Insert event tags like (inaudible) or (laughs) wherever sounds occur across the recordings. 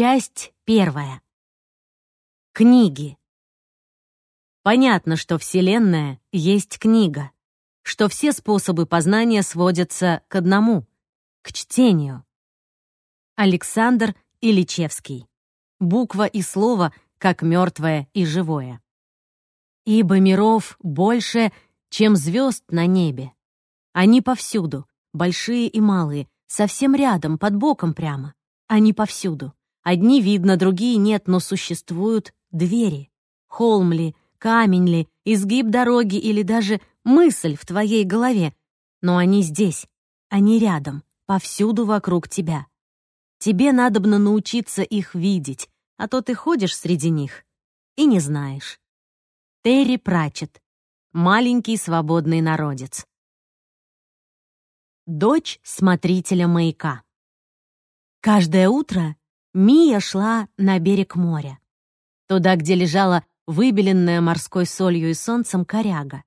Часть первая. Книги. Понятно, что Вселенная есть книга, что все способы познания сводятся к одному — к чтению. Александр Ильичевский. Буква и слово, как мертвое и живое. Ибо миров больше, чем звезд на небе. Они повсюду, большие и малые, совсем рядом, под боком прямо. Они повсюду. Одни видно, другие нет, но существуют двери. Холм ли, камень ли, изгиб дороги или даже мысль в твоей голове. Но они здесь, они рядом, повсюду вокруг тебя. Тебе надобно научиться их видеть, а то ты ходишь среди них и не знаешь. Терри Прачет. Маленький свободный народец. Дочь смотрителя маяка. Каждое утро Мия шла на берег моря, туда, где лежала выбеленная морской солью и солнцем коряга.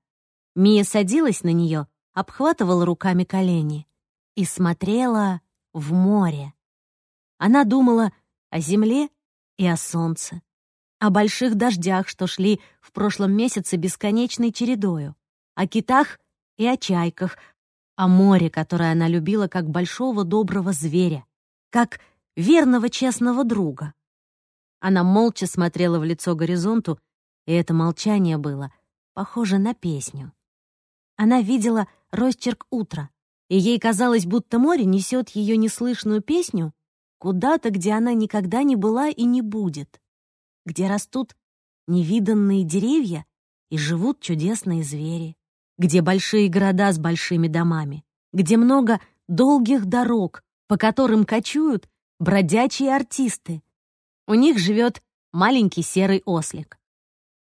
Мия садилась на нее, обхватывала руками колени и смотрела в море. Она думала о земле и о солнце, о больших дождях, что шли в прошлом месяце бесконечной чередою, о китах и о чайках, о море, которое она любила как большого доброго зверя, как верного честного друга. Она молча смотрела в лицо горизонту, и это молчание было похоже на песню. Она видела росчерк утра, и ей казалось, будто море несет ее неслышную песню куда-то, где она никогда не была и не будет, где растут невиданные деревья и живут чудесные звери, где большие города с большими домами, где много долгих дорог, по которым кочуют бродячие артисты. У них живет маленький серый ослик.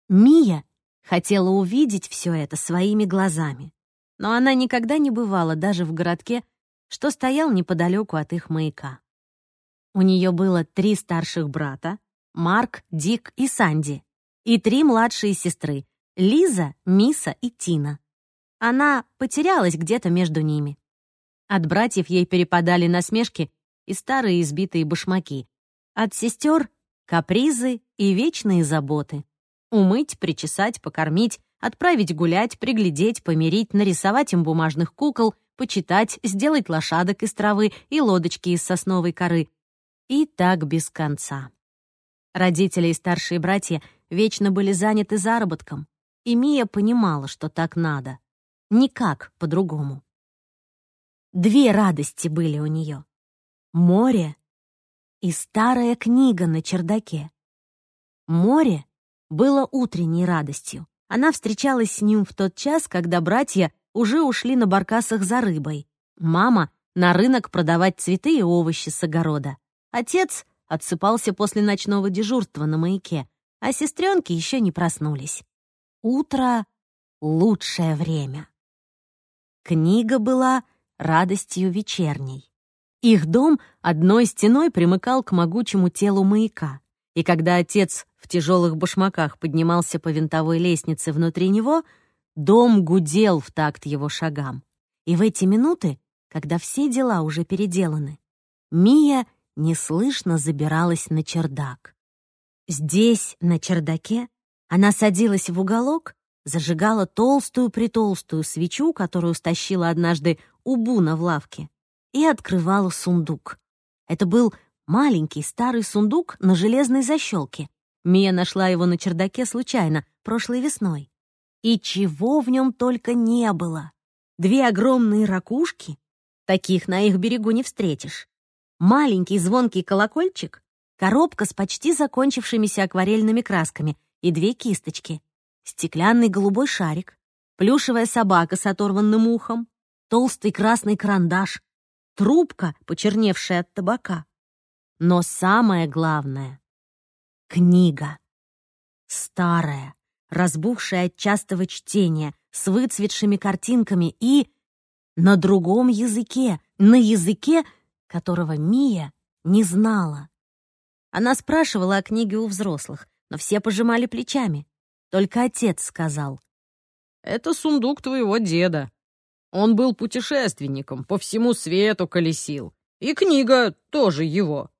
Мия хотела увидеть все это своими глазами, но она никогда не бывала даже в городке, что стоял неподалеку от их маяка. У нее было три старших брата — Марк, Дик и Санди, и три младшие сестры — Лиза, Миса и Тина. Она потерялась где-то между ними. От братьев ей перепадали насмешки и старые избитые башмаки. От сестер — капризы и вечные заботы. Умыть, причесать, покормить, отправить гулять, приглядеть, помирить, нарисовать им бумажных кукол, почитать, сделать лошадок из травы и лодочки из сосновой коры. И так без конца. Родители и старшие братья вечно были заняты заработком, и Мия понимала, что так надо. Никак по-другому. Две радости были у нее море и старая книга на чердаке. Море было утренней радостью. Она встречалась с ним в тот час, когда братья уже ушли на баркасах за рыбой. Мама — на рынок продавать цветы и овощи с огорода. Отец отсыпался после ночного дежурства на маяке, а сестренки еще не проснулись. Утро — лучшее время. Книга была радостью вечерней. Их дом одной стеной примыкал к могучему телу маяка, и когда отец в тяжелых башмаках поднимался по винтовой лестнице внутри него, дом гудел в такт его шагам. И в эти минуты, когда все дела уже переделаны, Мия неслышно забиралась на чердак. Здесь, на чердаке, она садилась в уголок, зажигала толстую-притолстую свечу, которую стащила однажды у Буна в лавке, и открывала сундук. Это был маленький старый сундук на железной защелке. Мия нашла его на чердаке случайно, прошлой весной. И чего в нем только не было. Две огромные ракушки, таких на их берегу не встретишь. Маленький звонкий колокольчик, коробка с почти закончившимися акварельными красками и две кисточки, стеклянный голубой шарик, плюшевая собака с оторванным ухом, толстый красный карандаш, трубка, почерневшая от табака. Но самое главное — книга. Старая, разбухшая от частого чтения, с выцветшими картинками и на другом языке, на языке, которого Мия не знала. Она спрашивала о книге у взрослых, но все пожимали плечами. Только отец сказал. «Это сундук твоего деда. Он был путешественником, по всему свету колесил. И книга тоже его.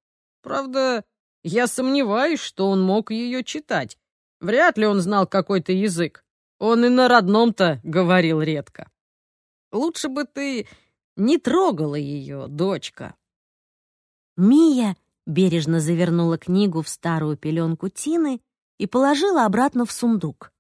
Правда, Я сомневаюсь, что он мог ее читать. Вряд ли он знал какой-то язык. Он и на родном-то говорил редко. Лучше бы ты не трогала ее, дочка. Мия бережно завернула книгу в старую пеленку Тины и положила обратно в сундук.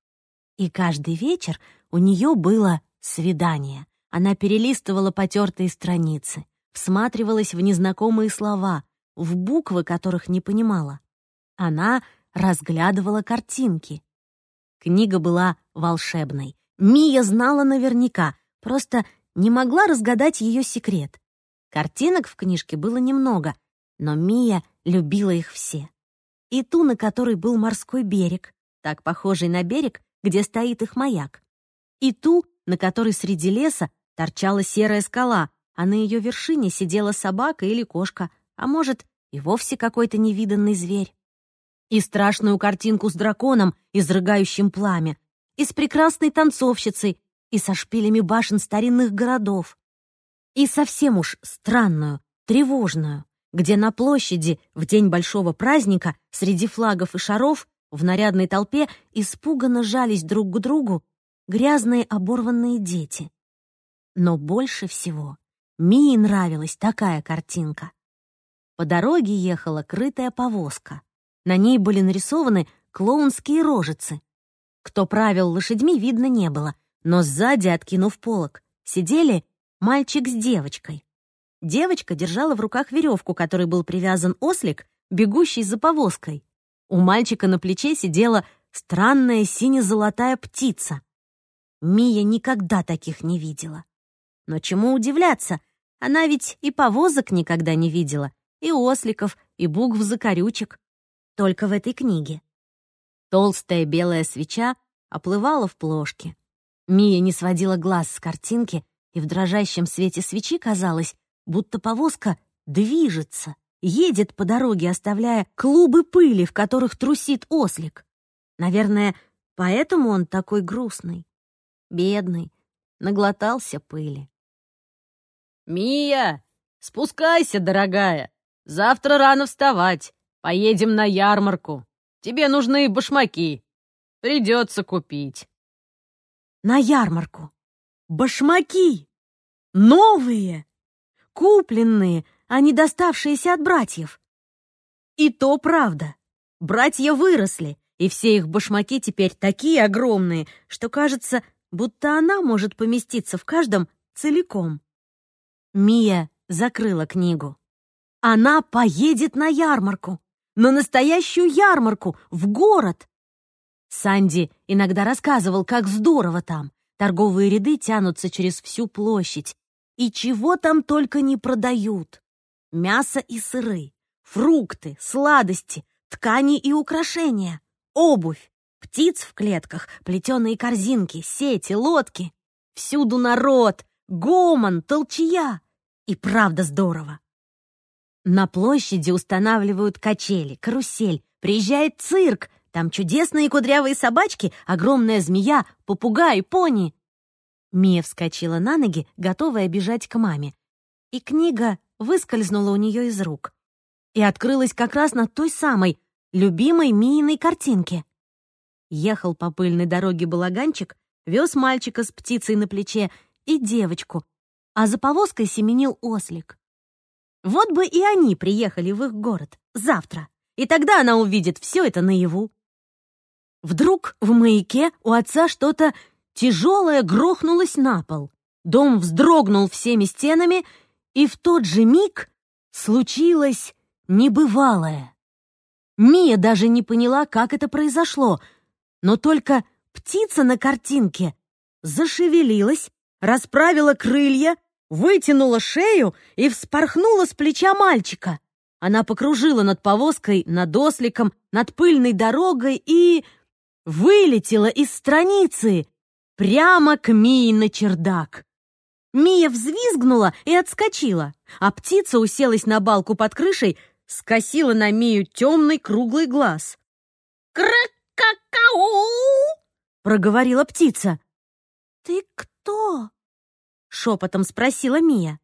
И каждый вечер у нее было свидание. Она перелистывала потертые страницы, всматривалась в незнакомые слова, в буквы которых не понимала. Она разглядывала картинки. Книга была волшебной. Мия знала наверняка, просто не могла разгадать ее секрет. Картинок в книжке было немного, но Мия любила их все. И ту, на которой был морской берег, так похожий на берег, где стоит их маяк. И ту, на которой среди леса торчала серая скала, а на ее вершине сидела собака или кошка, а может, и вовсе какой-то невиданный зверь. И страшную картинку с драконом, изрыгающим пламя, и с прекрасной танцовщицей, и со шпилями башен старинных городов. И совсем уж странную, тревожную, где на площади в день большого праздника среди флагов и шаров в нарядной толпе испуганно жались друг к другу грязные оборванные дети. Но больше всего Мии нравилась такая картинка. По дороге ехала крытая повозка. На ней были нарисованы клоунские рожицы. Кто правил лошадьми, видно не было, но сзади, откинув полок, сидели мальчик с девочкой. Девочка держала в руках веревку, которой был привязан ослик, бегущий за повозкой. У мальчика на плече сидела странная сине-золотая птица. Мия никогда таких не видела. Но чему удивляться? Она ведь и повозок никогда не видела, и осликов, и букв-закорючек. Только в этой книге. Толстая белая свеча оплывала в плошке. Мия не сводила глаз с картинки, и в дрожащем свете свечи казалось, будто повозка движется, едет по дороге, оставляя клубы пыли, в которых трусит ослик. Наверное, поэтому он такой грустный. Бедный, наглотался пыли. «Мия, спускайся, дорогая. Завтра рано вставать. Поедем на ярмарку. Тебе нужны башмаки. Придется купить» на ярмарку. Башмаки! Новые! Купленные, а не доставшиеся от братьев. И то правда. Братья выросли, и все их башмаки теперь такие огромные, что кажется, будто она может поместиться в каждом целиком. Мия закрыла книгу. Она поедет на ярмарку, на настоящую ярмарку, в город, Санди иногда рассказывал, как здорово там. Торговые ряды тянутся через всю площадь. И чего там только не продают. Мясо и сыры, фрукты, сладости, ткани и украшения, обувь, птиц в клетках, плетеные корзинки, сети, лодки. Всюду народ, гомон, толчья. И правда здорово. На площади устанавливают качели, карусель, приезжает цирк, там чудесные кудрявые собачки, огромная змея, попугай, пони. Мия вскочила на ноги, готовая бежать к маме. И книга выскользнула у нее из рук. И открылась как раз на той самой, любимой Мииной картинке. Ехал по пыльной дороге балаганчик, вез мальчика с птицей на плече и девочку, а за повозкой семенил ослик. Вот бы и они приехали в их город завтра, и тогда она увидит все это наяву. Вдруг в маяке у отца что-то тяжелое грохнулось на пол. Дом вздрогнул всеми стенами, и в тот же миг случилось небывалое. Мия даже не поняла, как это произошло, но только птица на картинке зашевелилась, расправила крылья, вытянула шею и вспорхнула с плеча мальчика. Она покружила над повозкой, над осликом, над пыльной дорогой и вылетела из страницы прямо к Мии на чердак. Мия взвизгнула и отскочила, а птица уселась на балку под крышей, скосила на Мию темный круглый глаз. «Крак-какау!» — проговорила птица. «Ты кто?» — шепотом спросила Мия.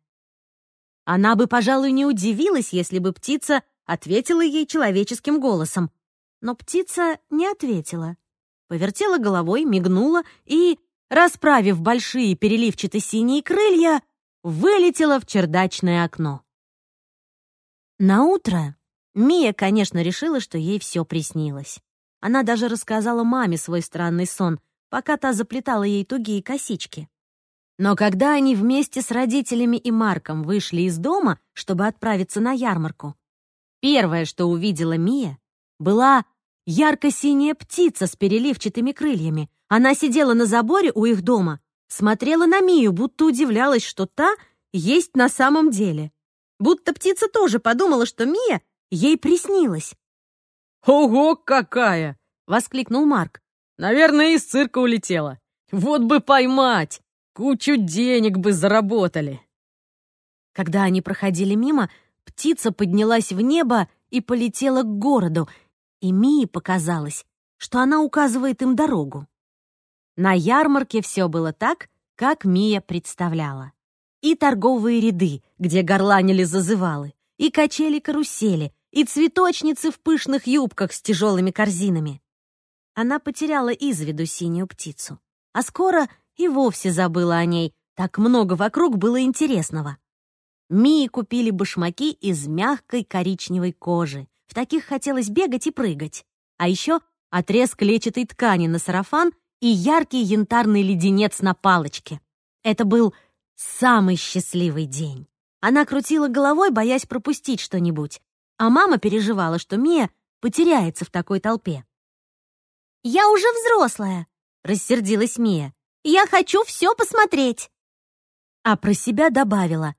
Она бы, пожалуй, не удивилась, если бы птица ответила ей человеческим голосом. Но птица не ответила. Повертела головой, мигнула и, расправив большие переливчатые синие крылья, вылетела в чердачное окно. На утро Мия, конечно, решила, что ей все приснилось. Она даже рассказала маме свой странный сон, пока та заплетала ей тугие косички. Но когда они вместе с родителями и Марком вышли из дома, чтобы отправиться на ярмарку, первое, что увидела Мия, была ярко-синяя птица с переливчатыми крыльями. Она сидела на заборе у их дома, смотрела на Мию, будто удивлялась, что та есть на самом деле. Будто птица тоже подумала, что Мия ей приснилась. «Ого, какая!» — воскликнул Марк. «Наверное, из цирка улетела. Вот бы поймать! Кучу денег бы заработали!» Когда они проходили мимо, птица поднялась в небо и полетела к городу, и Мии показалось, что она указывает им дорогу. На ярмарке все было так, как Мия представляла. И торговые ряды, где горланили зазывалы, и качели-карусели, и цветочницы в пышных юбках с тяжелыми корзинами. Она потеряла из виду синюю птицу, а скоро и вовсе забыла о ней, так много вокруг было интересного. Мии купили башмаки из мягкой коричневой кожи, в таких хотелось бегать и прыгать. А еще отрез клетчатой ткани на сарафан и яркий янтарный леденец на палочке. Это был самый счастливый день. Она крутила головой, боясь пропустить что-нибудь, а мама переживала, что Мия потеряется в такой толпе. «Я уже взрослая», — рассердилась Мия. «Я хочу все посмотреть». А про себя добавила.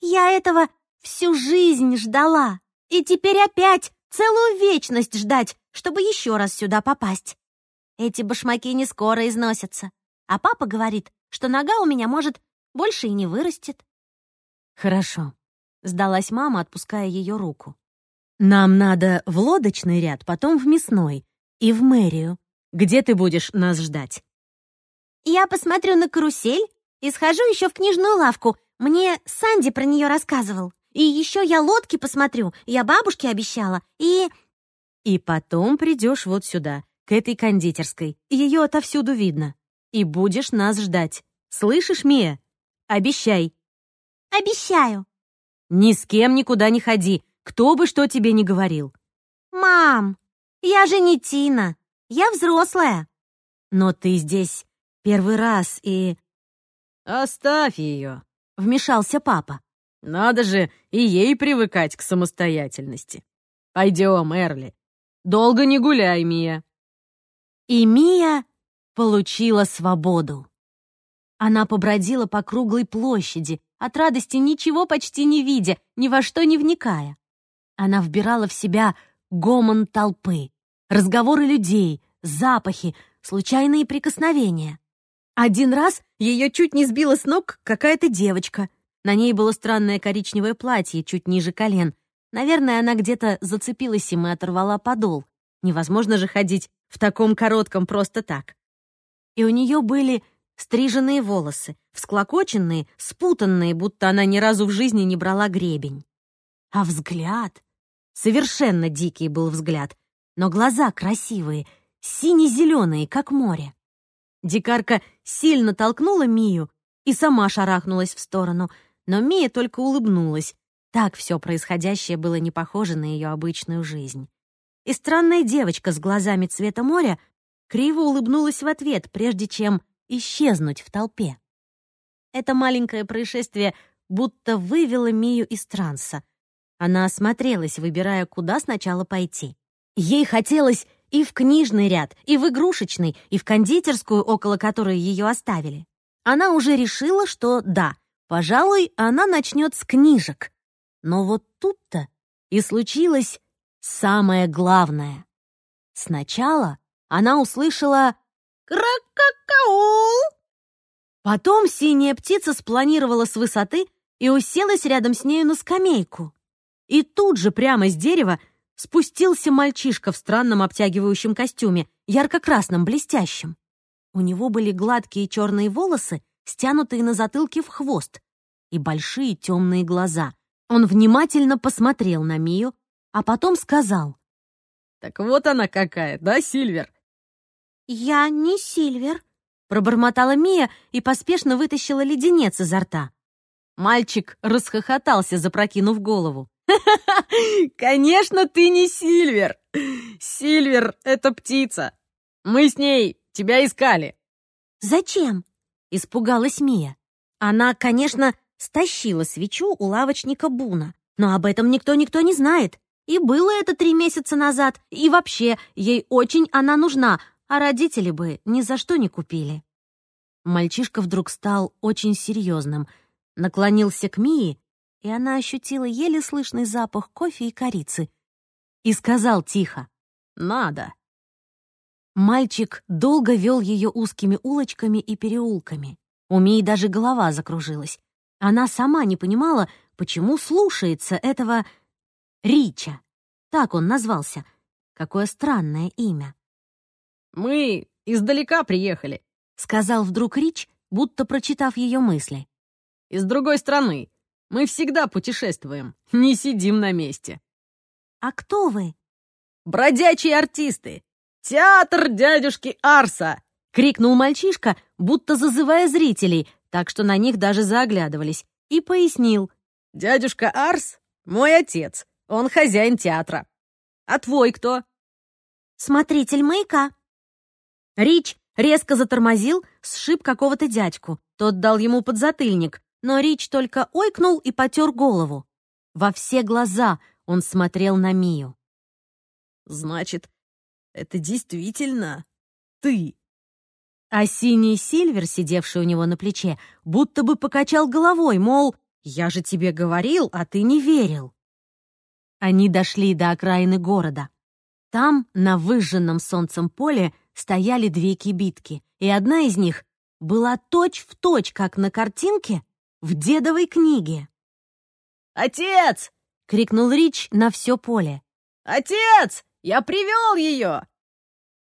«Я этого всю жизнь ждала, и теперь опять целую вечность ждать, чтобы еще раз сюда попасть. Эти башмаки не скоро износятся, а папа говорит, что нога у меня, может, больше и не вырастет». «Хорошо», — сдалась мама, отпуская ее руку. Нам надо в лодочный ряд, потом в мясной и в мэрию. Где ты будешь нас ждать? Я посмотрю на карусель и схожу еще в книжную лавку. Мне Санди про нее рассказывал. И еще я лодки посмотрю, я бабушке обещала. И... И потом придешь вот сюда, к этой кондитерской. Ее отовсюду видно. И будешь нас ждать. Слышишь, Мия? Обещай. Обещаю. Ни с кем никуда не ходи. Кто бы что тебе ни говорил. «Мам, я же не Тина. Я взрослая». «Но ты здесь первый раз и...» «Оставь ее», — вмешался папа. «Надо же и ей привыкать к самостоятельности. Пойдем, Эрли. Долго не гуляй, Мия». И Мия получила свободу. Она побродила по круглой площади, от радости ничего почти не видя, ни во что не вникая. Она вбирала в себя гомон толпы, разговоры людей, запахи, случайные прикосновения. Один раз ее чуть не сбила с ног какая-то девочка. На ней было странное коричневое платье чуть ниже колен. Наверное, она где-то зацепилась им и оторвала подол. Невозможно же ходить в таком коротком просто так. И у нее были стриженные волосы, всклокоченные, спутанные, будто она ни разу в жизни не брала гребень. А взгляд Совершенно дикий был взгляд, но глаза красивые, сине-зеленые, как море. Дикарка сильно толкнула Мию и сама шарахнулась в сторону, но Мия только улыбнулась. Так все происходящее было не похоже на ее обычную жизнь. И странная девочка с глазами цвета моря криво улыбнулась в ответ, прежде чем исчезнуть в толпе. Это маленькое происшествие будто вывело Мию из транса — она осмотрелась, выбирая, куда сначала пойти. Ей хотелось и в книжный ряд, и в игрушечный, и в кондитерскую, около которой ее оставили. Она уже решила, что да, пожалуй, она начнет с книжек. Но вот тут-то и случилось самое главное. Сначала она услышала «Кракакаул!». Потом синяя птица спланировала с высоты и уселась рядом с нею на скамейку. И тут же прямо с дерева спустился мальчишка в странном обтягивающем костюме, ярко-красном, блестящем. У него были гладкие черные волосы, стянутые на затылке в хвост, и большие темные глаза. Он внимательно посмотрел на Мию, а потом сказал. «Так вот она какая, да, Сильвер?» «Я не Сильвер», — пробормотала Мия и поспешно вытащила леденец изо рта. Мальчик расхохотался, запрокинув голову. «Ха-ха-ха! (laughs) Конечно, ты не Сильвер! Сильвер — это птица! Мы с ней тебя искали!» «Зачем?» — испугалась Мия. Она, конечно, стащила свечу у лавочника Буна, но об этом никто-никто не знает. И было это три месяца назад, и вообще, ей очень она нужна, а родители бы ни за что не купили. Мальчишка вдруг стал очень серьезным, наклонился к Мии, и она ощутила еле слышный запах кофе и корицы, и сказал тихо «Надо». Мальчик долго вел ее узкими улочками и переулками. У Мии даже голова закружилась. Она сама не понимала, почему слушается этого Рича. Так он назвался. Какое странное имя. «Мы издалека приехали», — сказал вдруг Рич, будто прочитав ее мысли. «Из другой страны. Мы всегда путешествуем, не сидим на месте». «А кто вы?» «Бродячие артисты. Театр дядюшки Арса!» — крикнул мальчишка, будто зазывая зрителей, так что на них даже заоглядывались, и пояснил. «Дядюшка Арс — мой отец, он хозяин театра. А твой кто?» «Смотритель маяка», Рич резко затормозил, сшиб какого-то дядьку. Тот дал ему подзатыльник, но Рич только ойкнул и потер голову. Во все глаза он смотрел на Мию. «Значит, это действительно ты?» А синий Сильвер, сидевший у него на плече, будто бы покачал головой, мол, «Я же тебе говорил, а ты не верил». Они дошли до окраины города. Там, на выжженном солнцем поле, стояли две кибитки, и одна из них была точь-в-точь, точь, как на картинке в дедовой книге. «Отец!» — крикнул Рич на все поле. «Отец! Я привел ее!»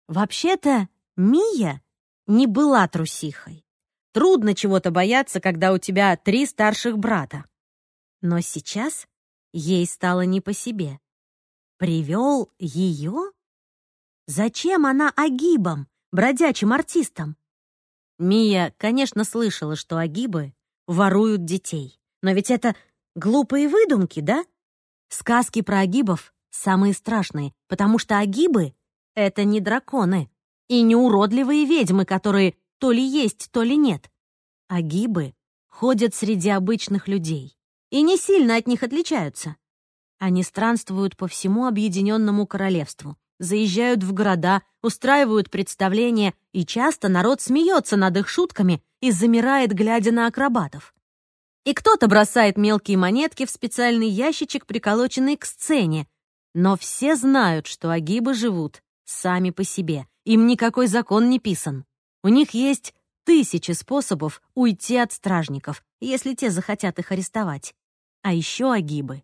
Вообще-то Мия не была трусихой. Трудно чего-то бояться, когда у тебя три старших брата. Но сейчас ей стало не по себе. Привел ее? Зачем она агибам, бродячим артистам? Мия, конечно, слышала, что агибы воруют детей. Но ведь это глупые выдумки, да? Сказки про агибов самые страшные, потому что агибы — это не драконы и не уродливые ведьмы, которые то ли есть, то ли нет. Агибы ходят среди обычных людей и не сильно от них отличаются. Они странствуют по всему Объединенному Королевству, заезжают в города, устраивают представления, и часто народ смеется над их шутками и замирает, глядя на акробатов. И кто-то бросает мелкие монетки в специальный ящичек, приколоченный к сцене. Но все знают, что агибы живут сами по себе. Им никакой закон не писан. У них есть тысячи способов уйти от стражников, если те захотят их арестовать. А еще агибы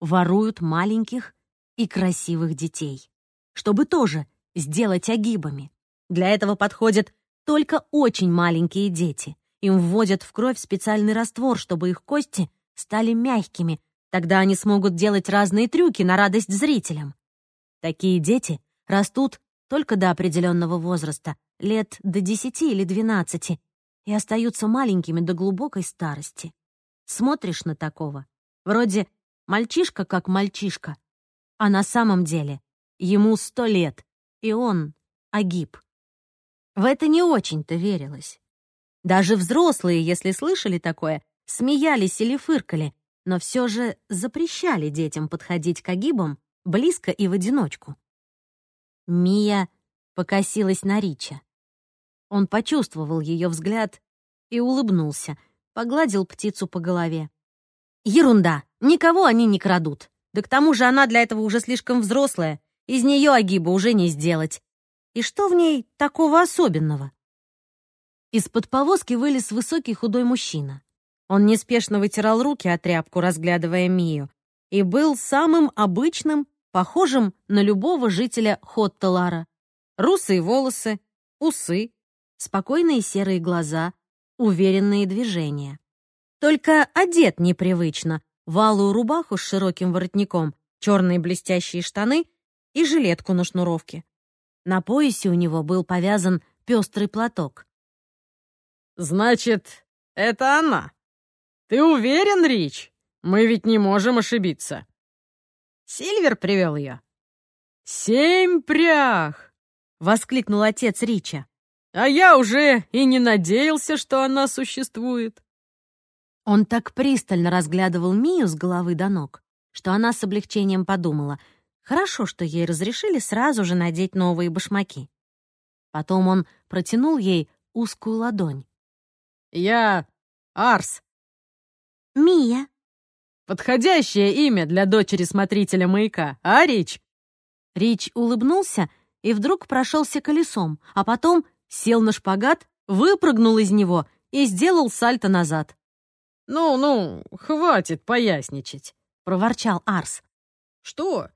воруют маленьких и красивых детей чтобы тоже сделать огибами. Для этого подходят только очень маленькие дети. Им вводят в кровь специальный раствор, чтобы их кости стали мягкими. Тогда они смогут делать разные трюки на радость зрителям. Такие дети растут только до определенного возраста, лет до 10 или 12, и остаются маленькими до глубокой старости. Смотришь на такого, вроде мальчишка как мальчишка, а на самом деле Ему сто лет, и он огиб. В это не очень-то верилось. Даже взрослые, если слышали такое, смеялись или фыркали, но все же запрещали детям подходить к огибам близко и в одиночку. Мия покосилась на Рича. Он почувствовал ее взгляд и улыбнулся, погладил птицу по голове. «Ерунда! Никого они не крадут. Да к тому же она для этого уже слишком взрослая из нее агиба уже не сделать. И что в ней такого особенного? Из-под повозки вылез высокий худой мужчина. Он неспешно вытирал руки о тряпку, разглядывая Мию, и был самым обычным, похожим на любого жителя Хоттелара. Русые волосы, усы, спокойные серые глаза, уверенные движения. Только одет непривычно, в алую рубаху с широким воротником черные блестящие штаны и жилетку на шнуровке. На поясе у него был повязан пестрый платок. «Значит, это она. Ты уверен, Рич? Мы ведь не можем ошибиться». Сильвер привел ее. «Семь прях!» — воскликнул отец Рича. «А я уже и не надеялся, что она существует». Он так пристально разглядывал Мию с головы до ног, что она с облегчением подумала, хорошо, что ей разрешили сразу же надеть новые башмаки. Потом он протянул ей узкую ладонь. «Я Арс». «Мия». «Подходящее имя для дочери смотрителя маяка, а, Рич?» Рич улыбнулся и вдруг прошелся колесом, а потом сел на шпагат, выпрыгнул из него и сделал сальто назад. «Ну-ну, хватит поясничать», — проворчал Арс. «Что?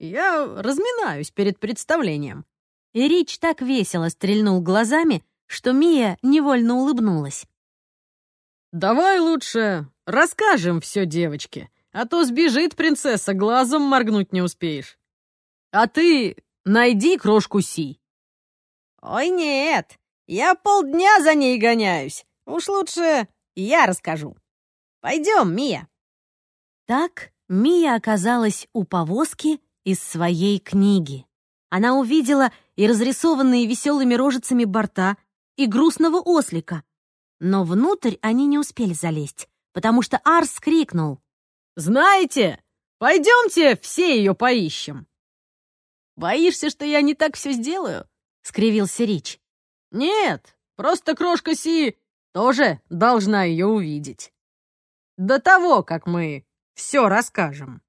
Я разминаюсь перед представлением». И Рич так весело стрельнул глазами, что Мия невольно улыбнулась. «Давай лучше расскажем все девочке, а то сбежит принцесса, глазом моргнуть не успеешь. А ты найди крошку Си». «Ой, нет, я полдня за ней гоняюсь. Уж лучше я расскажу. Пойдем, Мия». Так Мия оказалась у повозки из своей книги. Она увидела и разрисованные веселыми рожицами борта, и грустного ослика. Но внутрь они не успели залезть, потому что Арс крикнул. «Знаете, пойдемте все ее поищем!» «Боишься, что я не так все сделаю?» — скривился Рич. «Нет, просто крошка Си тоже должна ее увидеть. До того, как мы все расскажем».